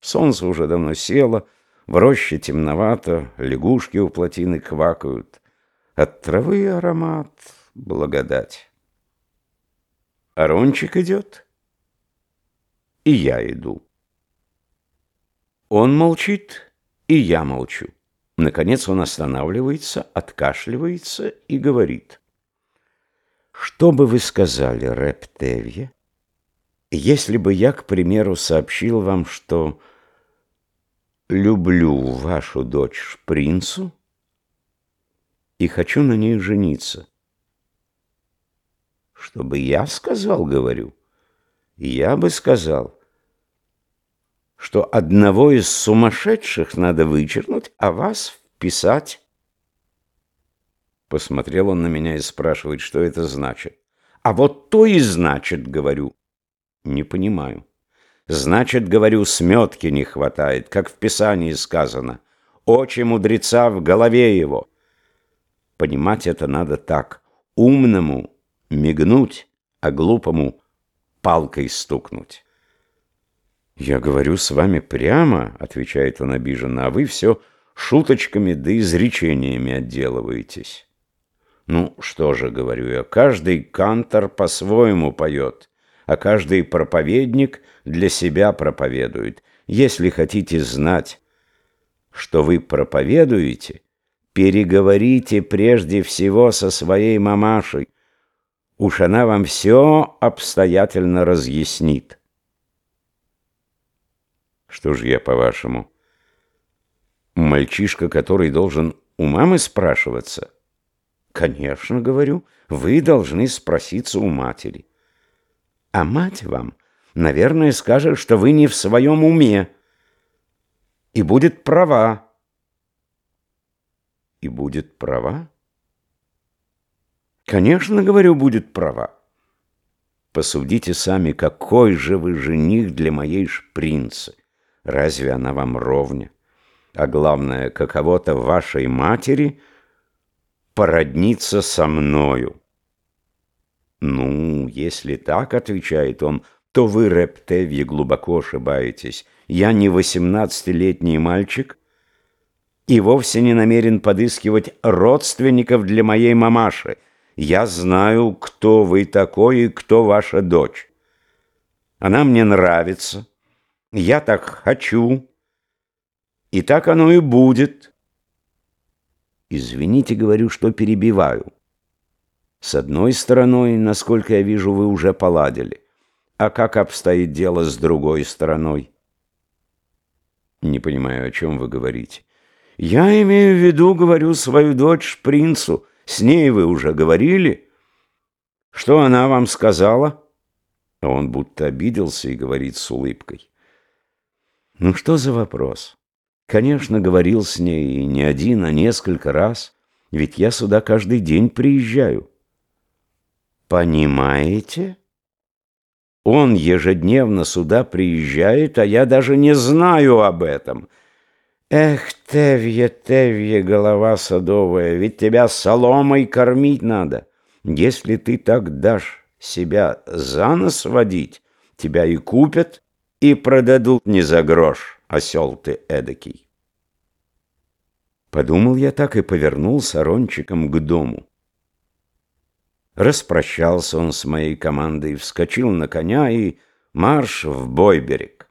Солнце уже давно село, в роще темновато, лягушки у плотины квакают. От травы аромат, благодать. Арончик идет, и я иду. Он молчит, и я молчу. Наконец он останавливается, откашливается и говорит. Что бы вы сказали, Рептевье, если бы я, к примеру, сообщил вам, что люблю вашу дочь принцу и хочу на ней жениться? Чтобы я сказал, говорю, я бы сказал, что одного из сумасшедших надо вычеркнуть, а вас вписать. Посмотрел он на меня и спрашивает, что это значит. А вот то и значит, говорю. Не понимаю. Значит, говорю, сметки не хватает, как в Писании сказано. Очи мудреца в голове его. Понимать это надо так. Умному мигнуть, а глупому палкой стукнуть. «Я говорю с вами прямо», — отвечает он обиженно, «а вы все шуточками да изречениями отделываетесь». Ну, что же, говорю я, каждый кантор по-своему поет, а каждый проповедник для себя проповедует. Если хотите знать, что вы проповедуете, переговорите прежде всего со своей мамашей. Уж она вам все обстоятельно разъяснит. Что же я, по-вашему, мальчишка, который должен у мамы спрашиваться? Конечно, говорю, вы должны спроситься у матери. А мать вам, наверное, скажет, что вы не в своем уме. И будет права. И будет права? Конечно, говорю, будет права. Посудите сами, какой же вы жених для моей шпринцы. Разве она вам ровня? А главное, каково-то вашей матери породниться со мною. «Ну, если так, — отвечает он, — то вы, Рептевье, глубоко ошибаетесь. Я не восемнадцатилетний мальчик и вовсе не намерен подыскивать родственников для моей мамаши. Я знаю, кто вы такой и кто ваша дочь. Она мне нравится, я так хочу, и так оно и будет. Извините, говорю, что перебиваю. С одной стороной, насколько я вижу, вы уже поладили. А как обстоит дело с другой стороной? Не понимаю, о чем вы говорите. Я имею в виду, говорю, свою дочь принцу. С ней вы уже говорили? Что она вам сказала? Он будто обиделся и говорит с улыбкой. Ну что за вопрос? Конечно, говорил с ней не один, а несколько раз, ведь я сюда каждый день приезжаю. Понимаете? Он ежедневно сюда приезжает, а я даже не знаю об этом. Эх, Тевье, Тевье, голова садовая, ведь тебя соломой кормить надо. Если ты так дашь себя за нос водить, тебя и купят, и продадут не за грош, осел ты эдакий. Подумал я так и повернулся рончиком к дому. Распрощался он с моей командой, вскочил на коня и марш в Бойберег.